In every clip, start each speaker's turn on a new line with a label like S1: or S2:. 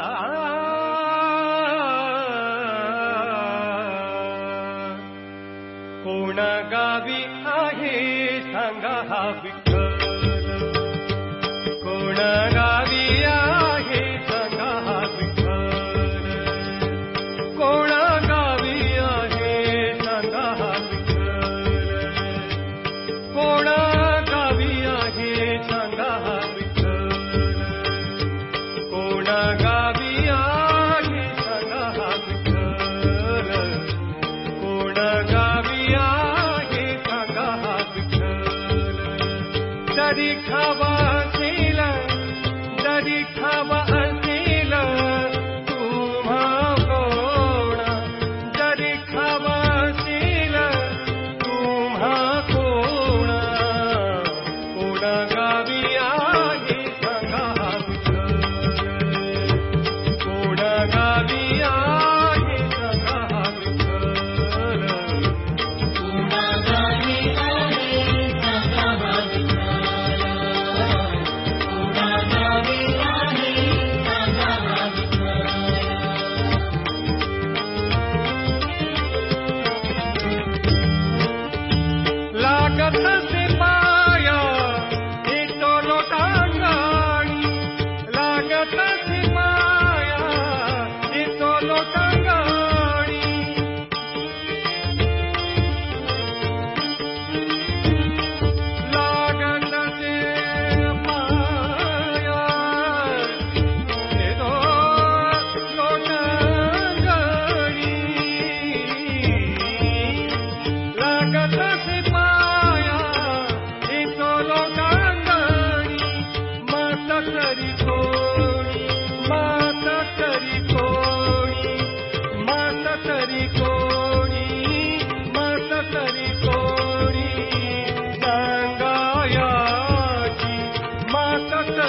S1: Uh, I don't know. Jesus.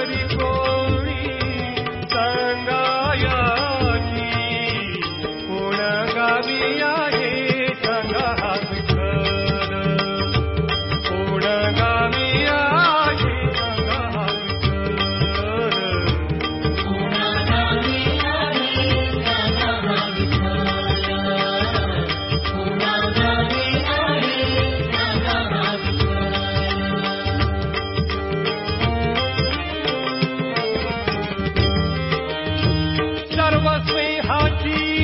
S1: Corico. हाथी